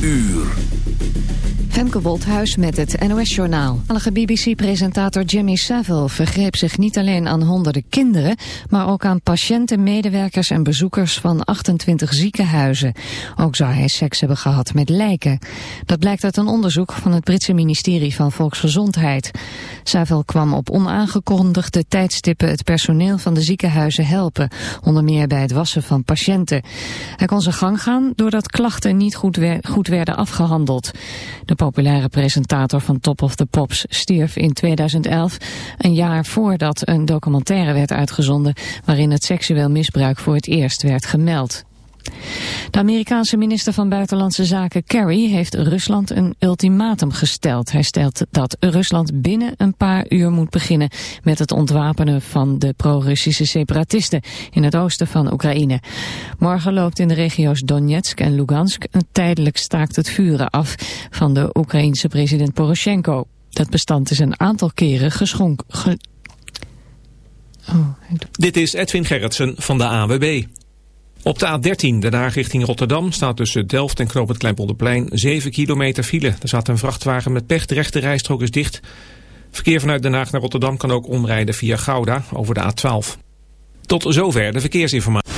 uur. Femke Wolthuis met het NOS-journaal. BBC-presentator Jimmy Savile vergreep zich niet alleen aan honderden kinderen... maar ook aan patiënten, medewerkers en bezoekers van 28 ziekenhuizen. Ook zou hij seks hebben gehad met lijken. Dat blijkt uit een onderzoek van het Britse ministerie van Volksgezondheid. Savile kwam op onaangekondigde tijdstippen het personeel van de ziekenhuizen helpen... onder meer bij het wassen van patiënten. Hij kon zijn gang gaan doordat klachten niet goed, goed werden afgehandeld. De populaire presentator van Top of the Pops stierf in 2011, een jaar voordat een documentaire werd uitgezonden waarin het seksueel misbruik voor het eerst werd gemeld. De Amerikaanse minister van Buitenlandse Zaken Kerry heeft Rusland een ultimatum gesteld. Hij stelt dat Rusland binnen een paar uur moet beginnen met het ontwapenen van de pro-Russische separatisten in het oosten van Oekraïne. Morgen loopt in de regio's Donetsk en Lugansk een tijdelijk staakt het vuren af van de Oekraïense president Poroshenko. Dat bestand is een aantal keren geschonken. Oh, Dit is Edwin Gerritsen van de AWB. Op de A13, Den Haag richting Rotterdam, staat tussen Delft en Knoop het Kleinpolderplein 7 kilometer file. Er staat een vrachtwagen met pech, de rechte rijstrook is dicht. Verkeer vanuit Den Haag naar Rotterdam kan ook omrijden via Gouda over de A12. Tot zover de verkeersinformatie.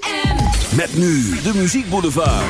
Met nu de Muziek Boulevard.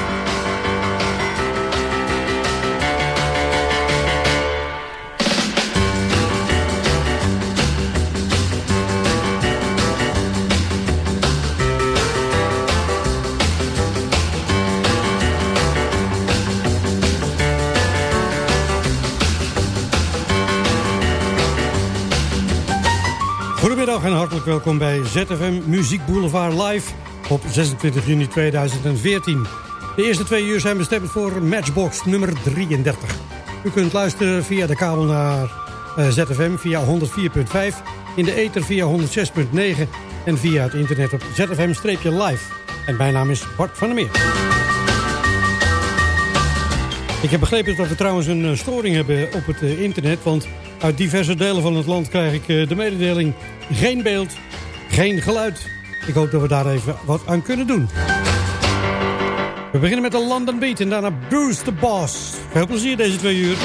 Goedemiddag en hartelijk welkom bij ZFM Muziek Boulevard Live op 26 juni 2014. De eerste twee uur zijn bestemd voor Matchbox nummer 33. U kunt luisteren via de kabel naar uh, ZFM via 104.5, in de ether via 106.9 en via het internet op ZFM-live. En mijn naam is Bart van der Meer. Ik heb begrepen dat we trouwens een storing hebben op het internet, want Uit diverse delen van het land krijg ik de mededeling... geen beeld, geen geluid. Ik hoop dat we daar even wat aan kunnen doen. We beginnen met de London Beat en daarna Bruce the Boss. Veel plezier deze twee uur.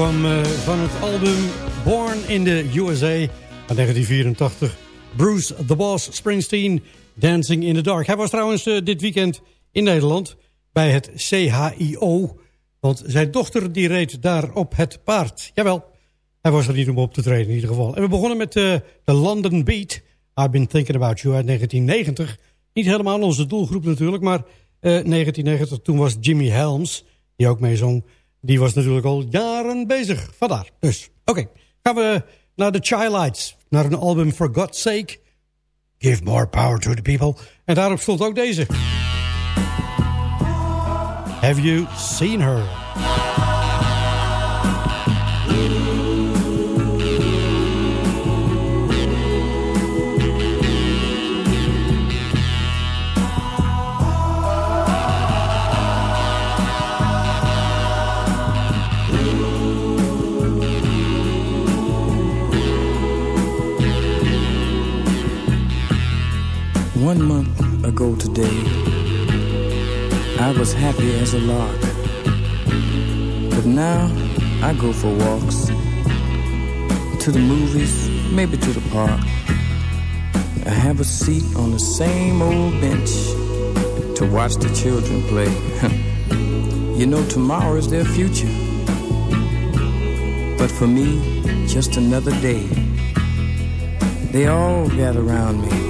Kwam uh, van het album Born in the USA van 1984. Bruce the Boss Springsteen, Dancing in the Dark. Hij was trouwens uh, dit weekend in Nederland bij het CHIO. Want zijn dochter die reed daar op het paard. Jawel, hij was er niet om op te treden in ieder geval. En we begonnen met uh, de London Beat. I've Been Thinking About You uit 1990. Niet helemaal onze doelgroep natuurlijk, maar 1990 toen was Jimmy Helms, die ook meezong... Die was natuurlijk al jaren bezig. Vandaar. Dus, oké. Gaan we naar de Childlights. Naar een album For God's Sake. Give more power to the people. En daarop stond ook deze. Have you seen her? One month ago today, I was happy as a lark. But now I go for walks to the movies, maybe to the park. I have a seat on the same old bench to watch the children play. you know, tomorrow is their future. But for me, just another day. They all gather around me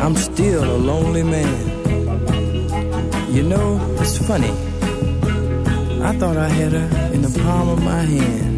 I'm still a lonely man. You know, it's funny. I thought I had her in the palm of my hand.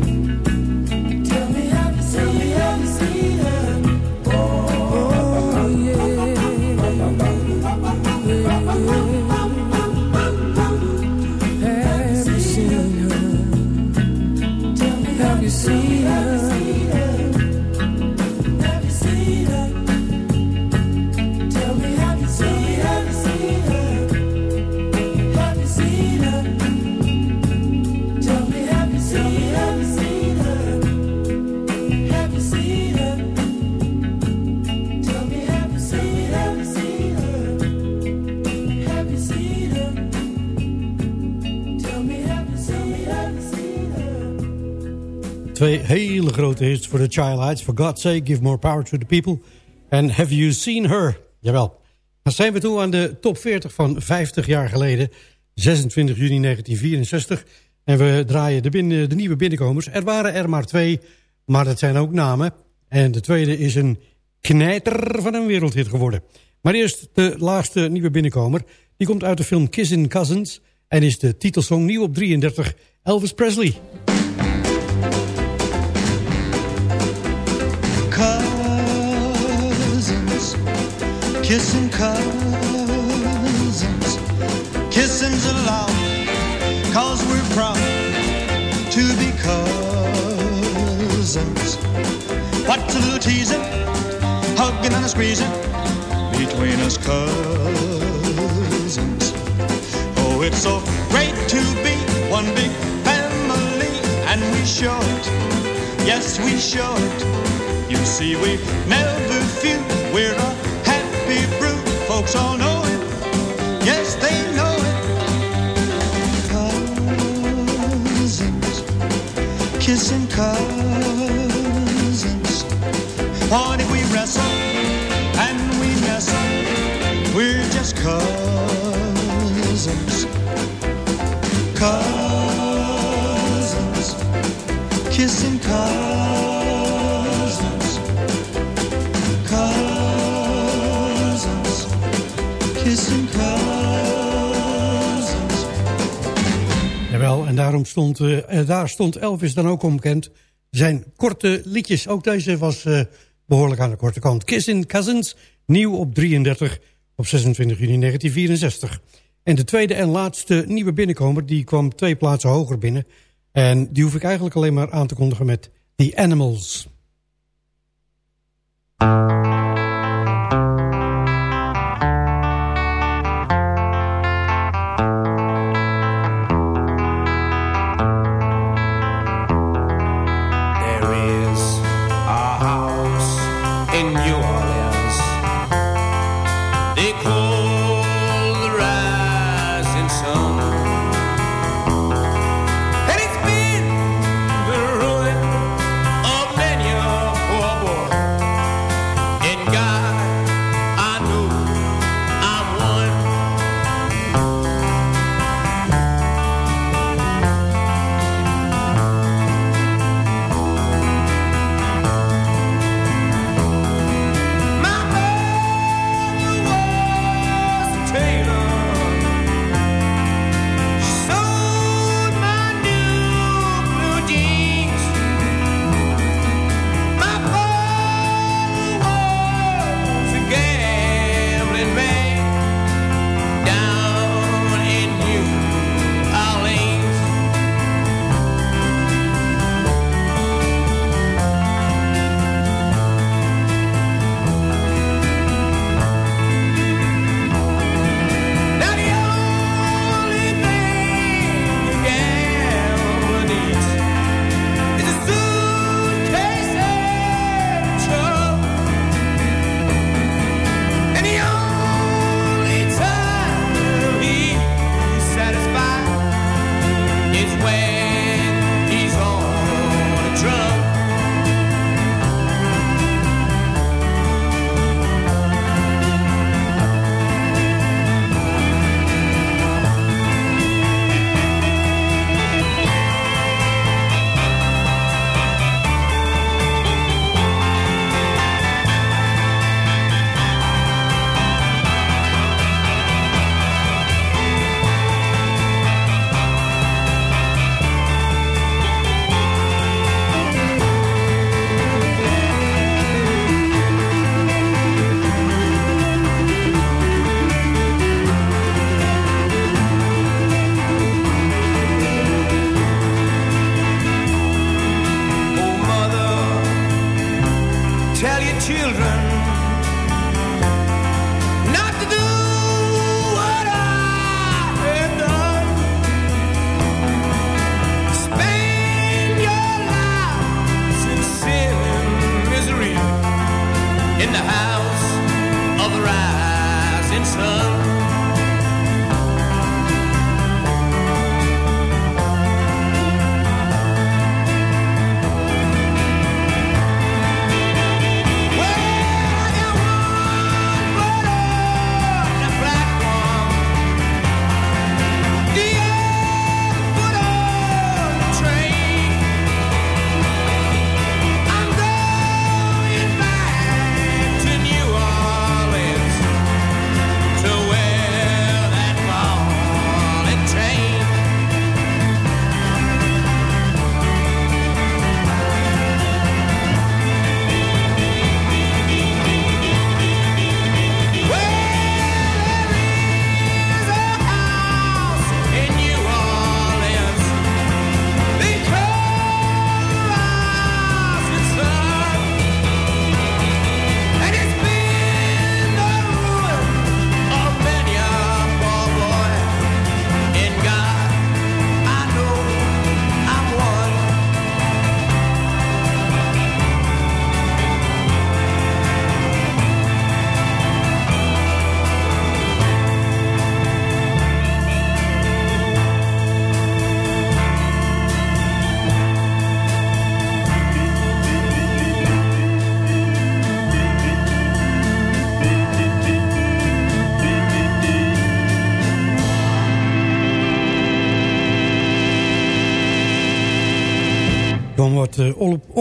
Grote hits voor de Child Heights. For God's sake, give more power to the people. En have you seen her? Jawel. Dan zijn we toe aan de top 40 van 50 jaar geleden. 26 juni 1964. En we draaien de, binnen, de nieuwe binnenkomers. Er waren er maar twee, maar dat zijn ook namen. En de tweede is een knijter van een wereldhit geworden. Maar eerst de laagste nieuwe binnenkomer. Die komt uit de film Kissin' Cousins. En is de titelsong nieuw op 33 Elvis Presley. Kissing cousins. Kissing's allowed, cause we're proud to be cousins. What's a little teasing, hugging and a squeezing between us cousins? Oh, it's so great to be one big family, and we show it. Yes, we show it. You see, we never feud. We're a folks all know it. Yes, they know it. Cousins, kissing cousins. What if we wrestle and we nestle? We're just cousins. Cousins, kissing cousins. Daarom stond, uh, daar stond Elvis dan ook omkend. Zijn korte liedjes, ook deze was uh, behoorlijk aan de korte kant. Kissin' Cousins, nieuw op 33 op 26 juni 1964. En de tweede en laatste nieuwe binnenkomer, die kwam twee plaatsen hoger binnen. En die hoef ik eigenlijk alleen maar aan te kondigen met The Animals.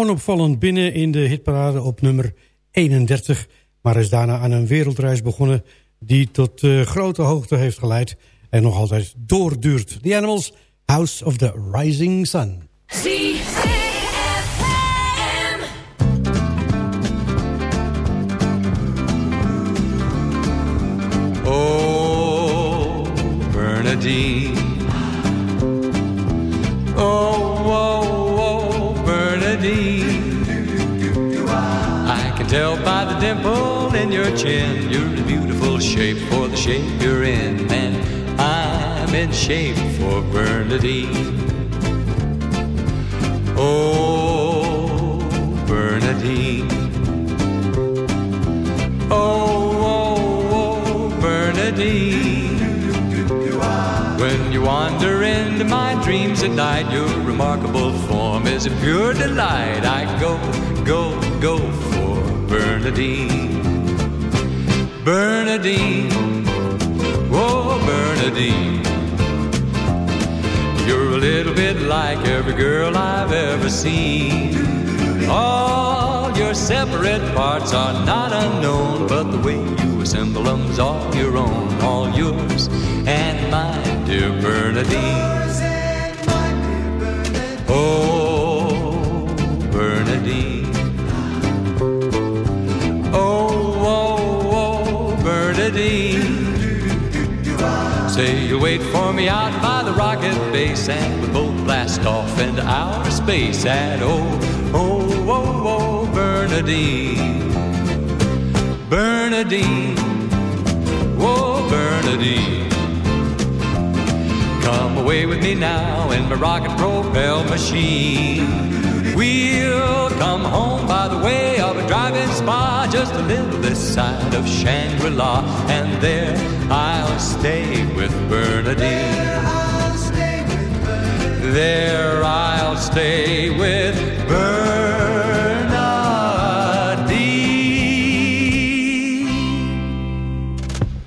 Onopvallend binnen in de hitparade op nummer 31. Maar is daarna aan een wereldreis begonnen die tot uh, grote hoogte heeft geleid. En nog altijd doorduurt. The Animals, House of the Rising Sun. Oh, Bernadine. Tell by the dimple in your chin You're in beautiful shape for the shape you're in And I'm in shape for Bernadine. Oh, Bernadine. Oh, oh, oh, Bernadine. When you wander into my dreams at night, your remarkable form is a pure delight. I go, go, go Bernadine. Bernadine, oh Bernadine. You're a little bit like every girl I've ever seen. All your separate parts are not unknown, but the way you assemble them's all your own, all yours and mine dear Bernadine. Oh, Bernadine. Say you'll wait for me out by the rocket base and we both blast off into outer space at oh, oh, oh, oh, Bernadine. Bernadine. Oh, Bernadine. Come away with me now in my rocket propel machine. We'll come home by the way of a driving spa, just a little this side of Shangri-La, and there I'll stay with Bernadine. There I'll stay with Bernadine.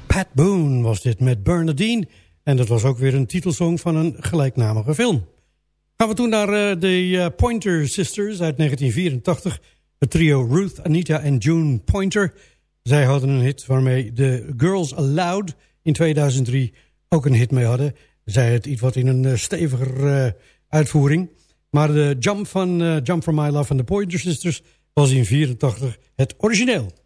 Pat Boone was dit met Bernadine. En dat was ook weer een titelsong van een gelijknamige film. Gaan we toen naar uh, de uh, Pointer Sisters uit 1984. Het trio Ruth, Anita en June Pointer. Zij hadden een hit waarmee de Girls Aloud in 2003 ook een hit mee hadden. Zij het iets wat in een uh, steviger uitvoering. Maar de Jump, van, Jump From My Love van de Pointer Sisters was in 84 het origineel.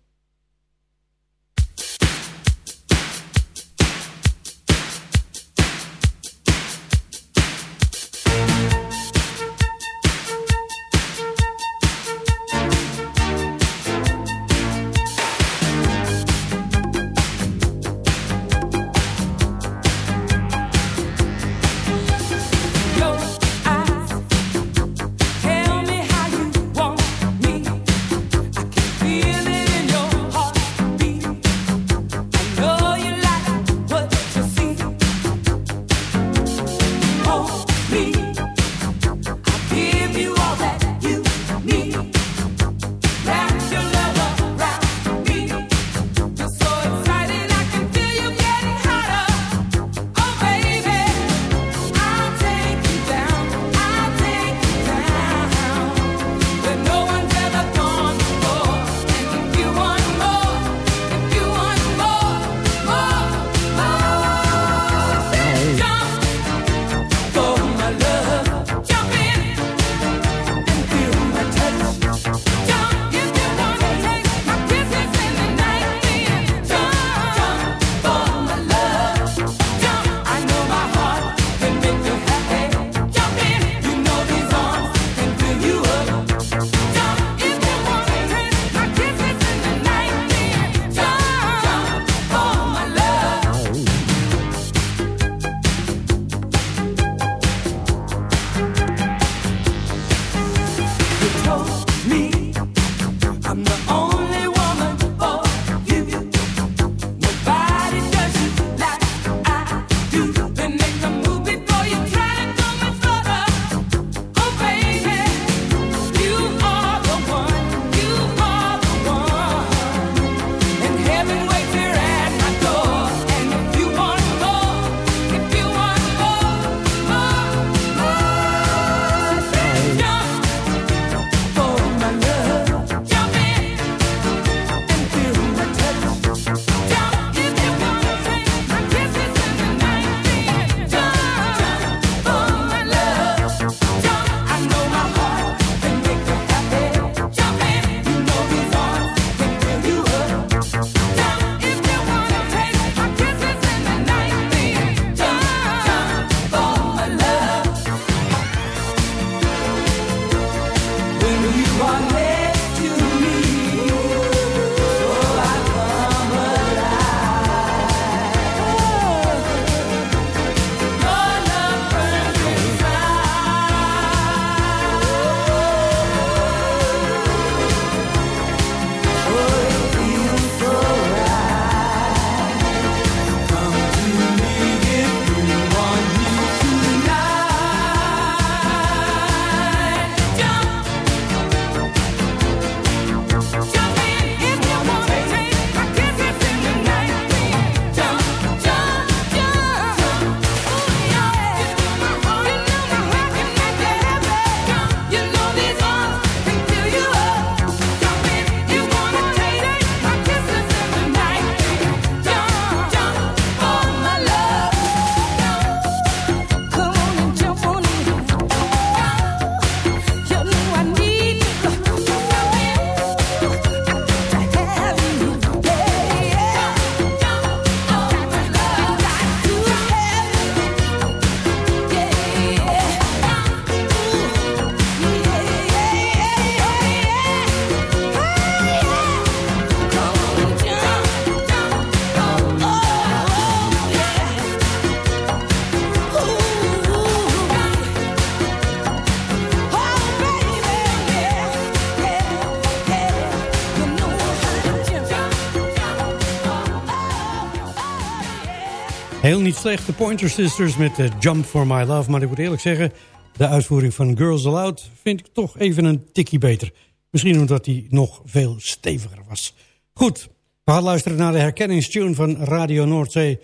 Heel niet slecht, de Pointer Sisters met uh, Jump for My Love. Maar ik moet eerlijk zeggen, de uitvoering van Girls Aloud vind ik toch even een tikkie beter. Misschien omdat die nog veel steviger was. Goed, we gaan luisteren naar de herkenningstune van Radio Noordzee.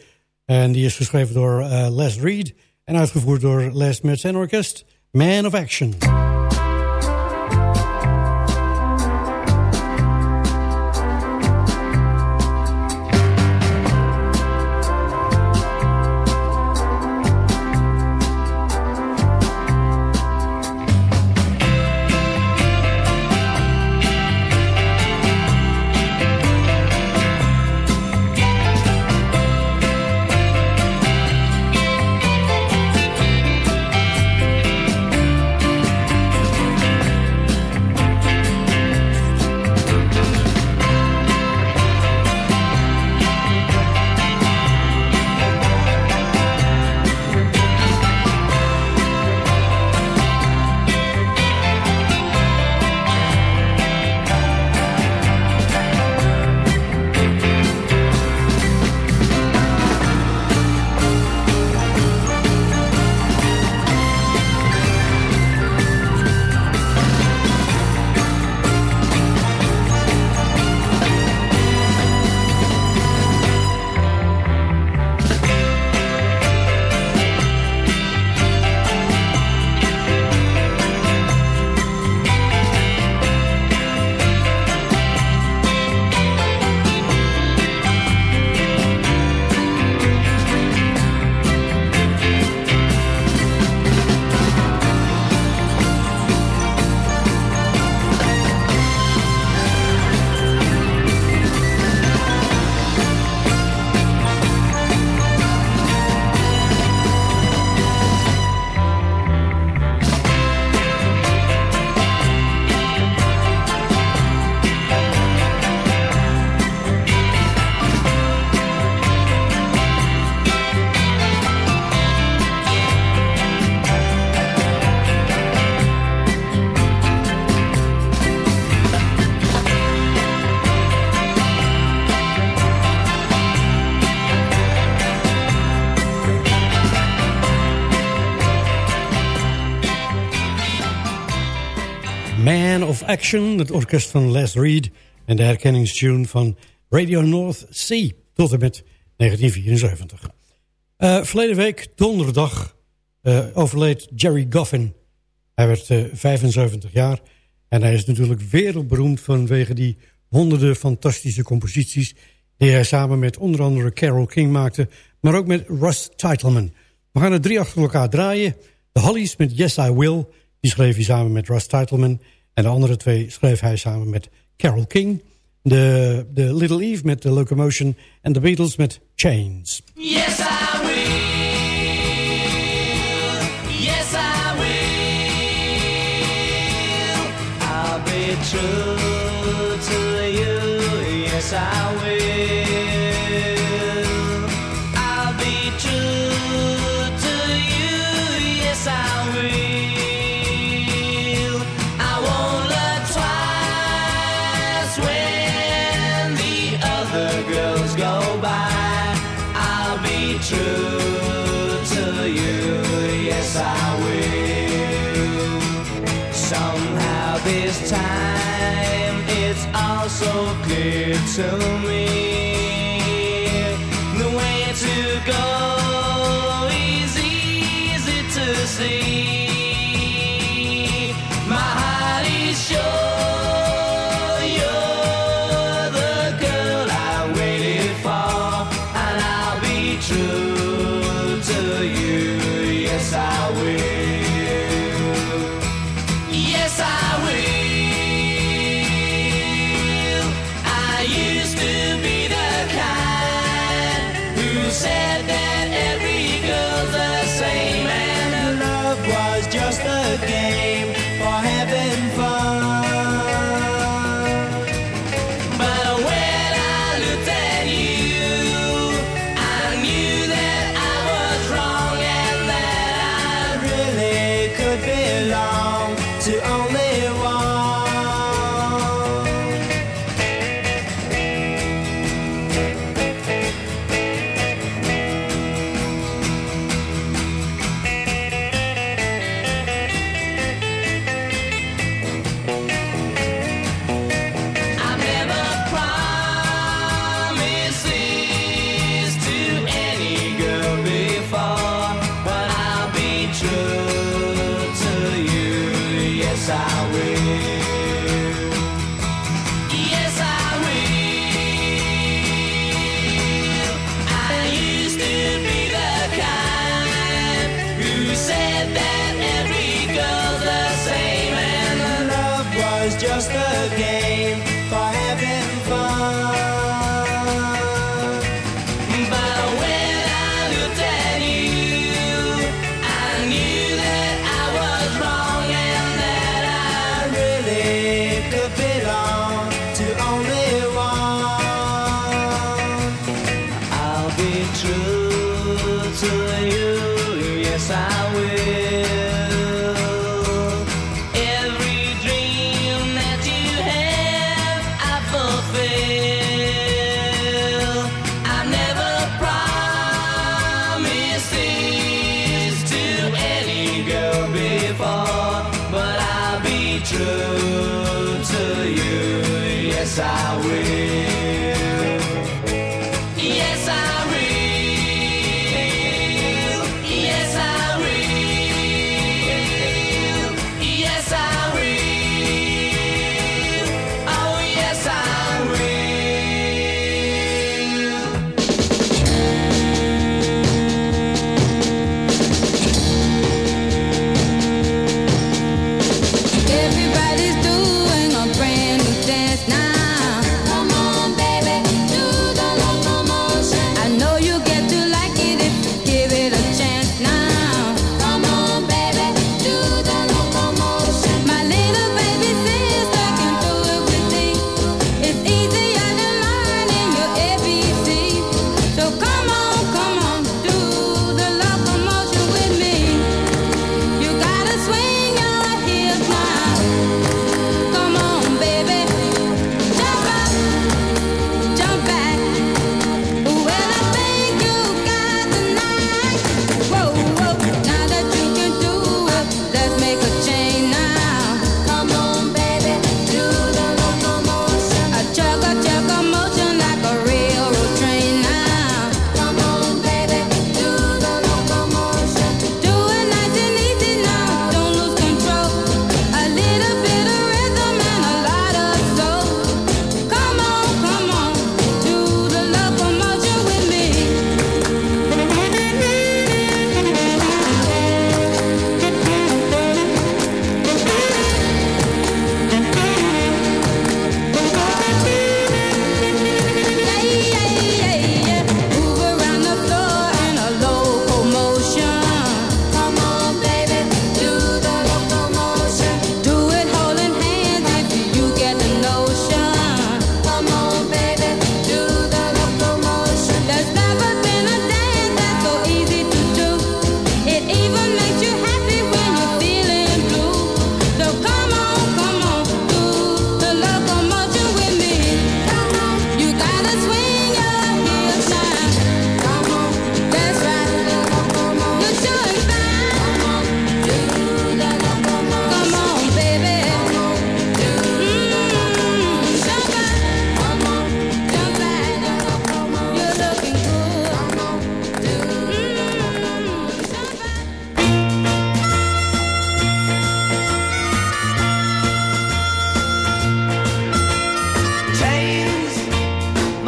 En die is geschreven door uh, Les Reed en uitgevoerd door Les Metz Orkest. Man of Action. Het orkest van Les Reed... en de herkenningstune van Radio North Sea tot en met 1974. Uh, verleden week, donderdag, uh, overleed Jerry Goffin. Hij werd uh, eh, 75 jaar en hij is natuurlijk wereldberoemd... vanwege die honderden fantastische composities... die hij samen met onder andere Carole King maakte... maar ook met Russ Titleman. We gaan er drie achter elkaar draaien. De Hollies met Yes I Will, die schreef hij samen met Russ Titleman... En de andere twee schreef hij samen met Carole King. De, de Little Eve met The Locomotion. En de Beatles met Chains. Yes, I will. Yes, I will. I'll be true tell me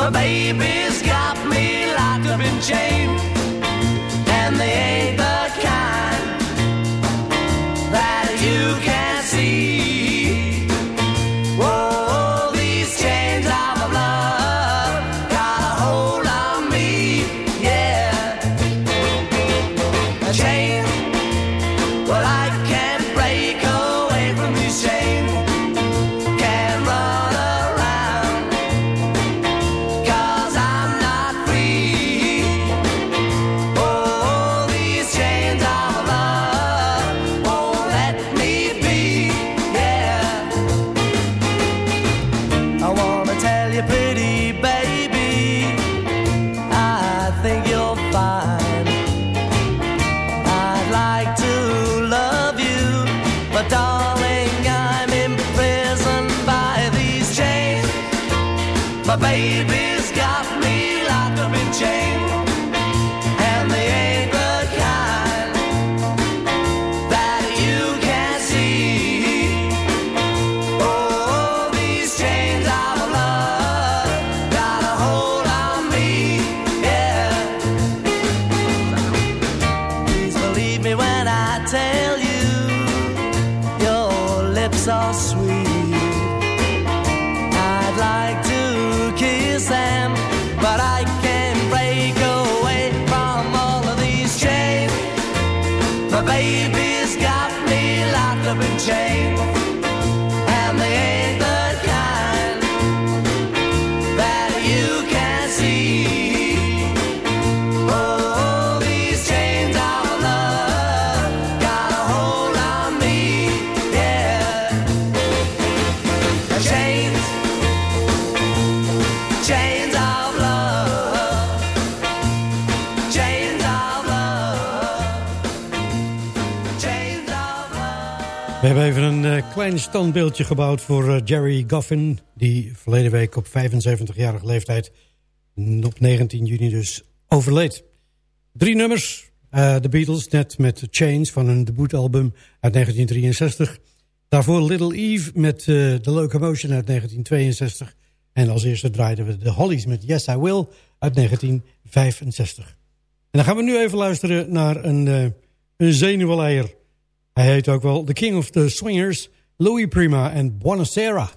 My baby's got me locked up in chains, klein standbeeldje gebouwd voor uh, Jerry Goffin... die verleden week op 75-jarige leeftijd op 19 juni dus overleed. Drie nummers. Uh, The Beatles, net met Change van hun debuutalbum uit 1963. Daarvoor Little Eve met The Locomotion uit 1962. En als eerste draaiden we The Hollies met Yes I Will uit 1965. En dan gaan we nu even luisteren naar een, een zenuwleier... Hij heet ook wel The King of the Swingers, Louis Prima en Buonasera.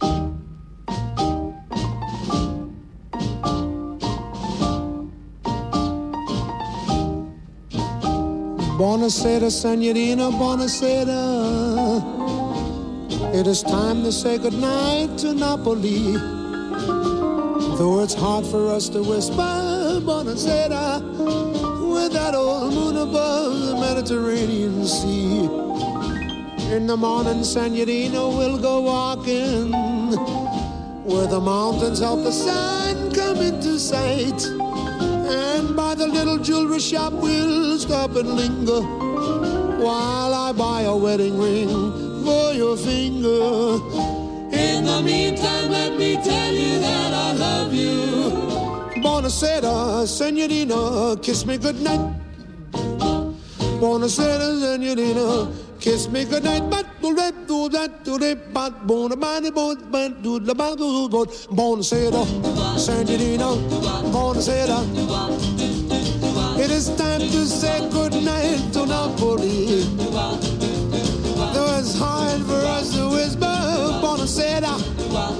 Buonasera, signorina, buonasera. It is time to say goodnight to Napoli. Though it's hard for us to whisper, buonasera, with that old moon above the Mediterranean Sea. In the morning, Senorita will go walking where the mountains help the sun come into sight. And by the little jewelry shop, we'll stop and linger while I buy a wedding ring for your finger. In the meantime, let me tell you that I love you. Buonasera, Senorita, kiss me goodnight. Buonasera, Senorita. Kiss me goodnight, but do that, do that, do that, but bona body, bon, but do the bottle, but bona seda, uh, Sangerino, bona seda. Uh, it is time to say goodnight to Napoli. Though it's hard for us to whisper, bona seda, uh,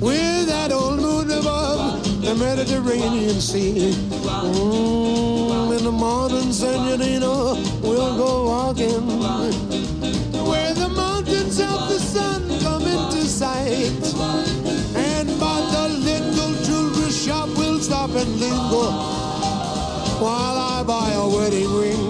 with that old moon above the Mediterranean Sea. Mm, in the morning, San Senorita, we'll go walking of the sun come into sight. And by the little jewelry shop, we'll stop and linger while I buy a wedding ring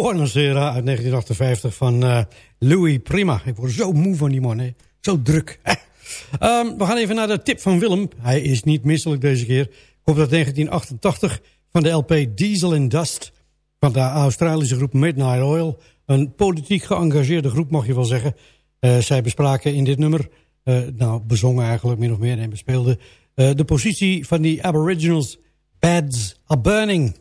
Buonasera uit 1958 van uh, Louis Prima. Ik word zo moe van die man, hè. Zo druk. um, we gaan even naar de tip van Willem. Hij is niet misselijk deze keer. Komt uit 1988 van de LP Diesel and Dust... van de Australische groep Midnight Oil. Een politiek geëngageerde groep, mag je wel zeggen. Uh, zij bespraken in dit nummer... Nou, bezongen eigenlijk min of meer en bespeelden... de positie van die aboriginals... Beds are burning...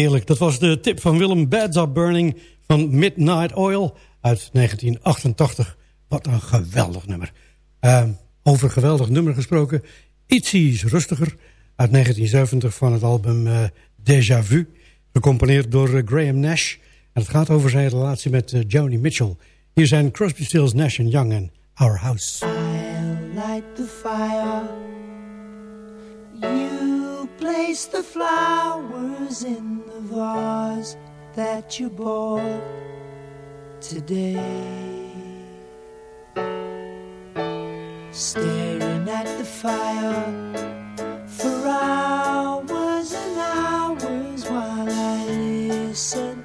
heerlijk. Dat was de tip van Willem Beds Are Burning van Midnight Oil uit 1988. Wat een geweldig nummer. Uh, over geweldig nummer gesproken. Iets rustiger uit 1970 van het album uh, Déjà Vu. Gecomponeerd door uh, Graham Nash. En het gaat over zijn relatie met uh, Joni Mitchell. Hier zijn Crosby, Stills, Nash Young en Our House. Light the fire. Place the flowers in the vase that you bought today. Staring at the fire for hours and hours while I listen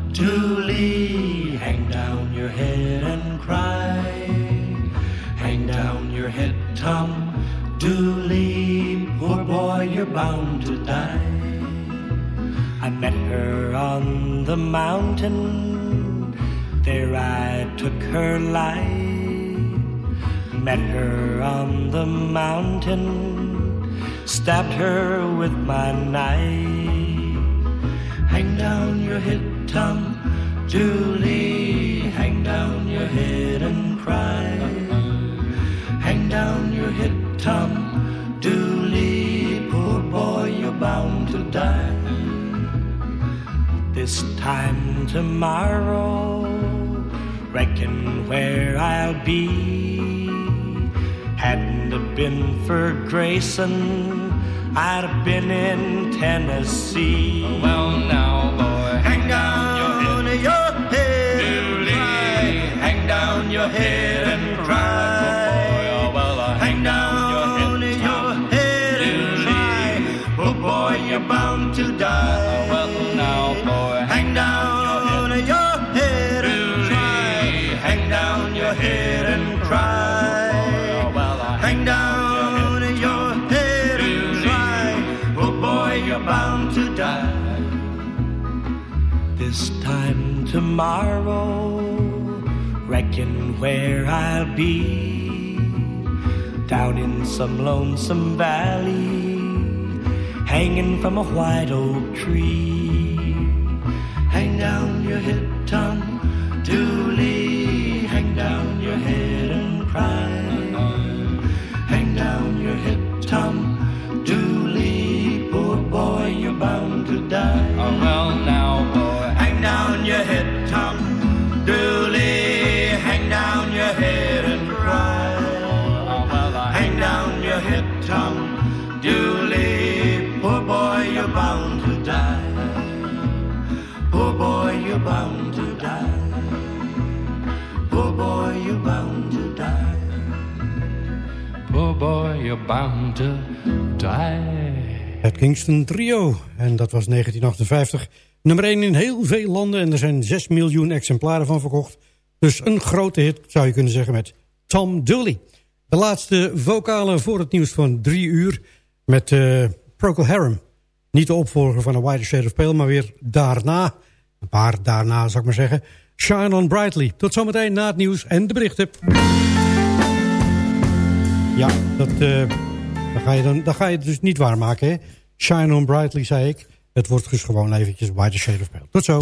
Dooley. Hang down your head and cry. Hang down your head, Tom Dooley. Poor boy, you're bound to die. I met her on the mountain. There I took her life. Met her on the mountain. Stabbed her with my knife. Hang down your head, Tom Dooley. Hang down your head and cry. Hang down your head, Tom Dooley. Poor boy, you're bound to die. This time tomorrow, reckon where I'll be. Hadn't it been for Grayson, I'd have been in Tennessee. Well, now, your head and cry. Oh boy, Well, hang down your head and cry. Oh, boy, you're bound to die. Well, now, boy, hang down your head and cry. Hang down your head and cry. Hang down your head and cry. Oh boy, you're bound to die. This time tomorrow, reckon where I'll be. Down in some lonesome valley, hanging from a white oak tree. Hang down your head, Tom Dooley. Hang down your head and cry. Hang down your head, Tom Dooley. Poor boy, you're bound to die. Oh, well, now, boy. Hang down your head, Tom bound to die. Poor boy, you're bound to die. Poor boy, you're bound to die. Het Kingston Trio. En dat was 1958. Nummer 1 in heel veel landen. En er zijn 6 miljoen exemplaren van verkocht. Dus een grote hit zou je kunnen zeggen met Tom Dooley. De laatste vocalen voor het nieuws van drie uur. Met uh, Procol Harum. Niet de opvolger van A Wider Shade of Pale. Maar weer daarna. Een paar daarna zou ik maar zeggen. Shine on Brightly. Tot zometeen na het nieuws en de berichten. Ja, dat, uh, dat, ga je dan, dat ga je dus niet waarmaken. Hè? Shine on Brightly, zei ik. Het wordt dus gewoon eventjes White Shade of. Tot zo.